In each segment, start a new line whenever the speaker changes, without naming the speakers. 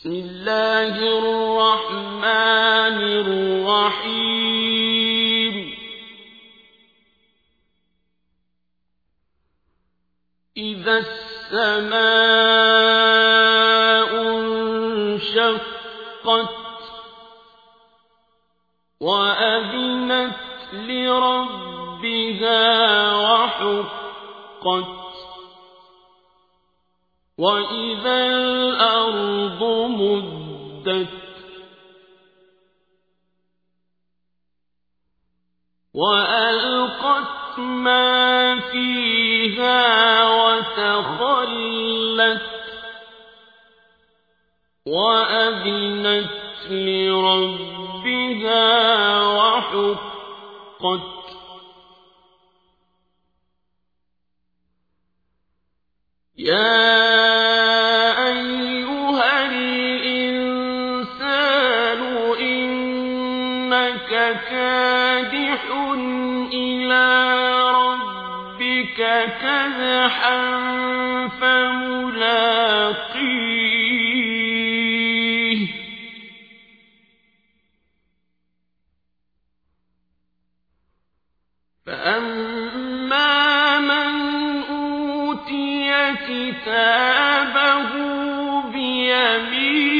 بسم الله الرحمن الرحيم. إذا السماء انشقت وأذنت لربها وحقت وإذا مدت وألقت ما فيها وتخلت. وأذنت لربها وحقت. يا كادح إلى ربك كدحا فملاقيه. فأما من أوتي كتابه بيمينه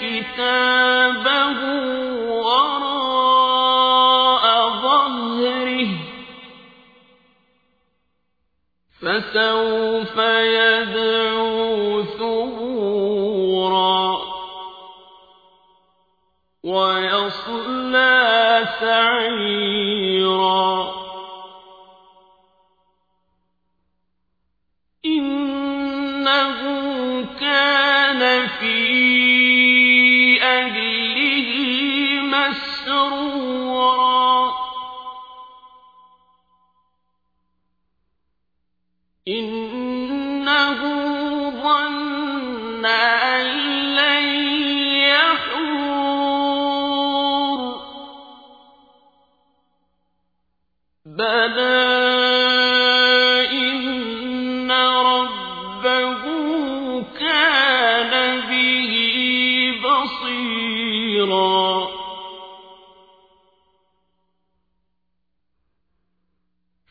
كتابه وراء ظهره فسوف يدعو ثبورا ويصلى سعيرا إنه كان في مسرورا إنه ظن أن لن يحور. بلى إن ربه كان به بصيرا.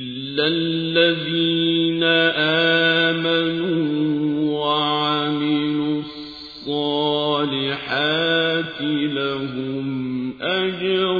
إلا الذين آمنوا وعملوا الصالحات لهم أجر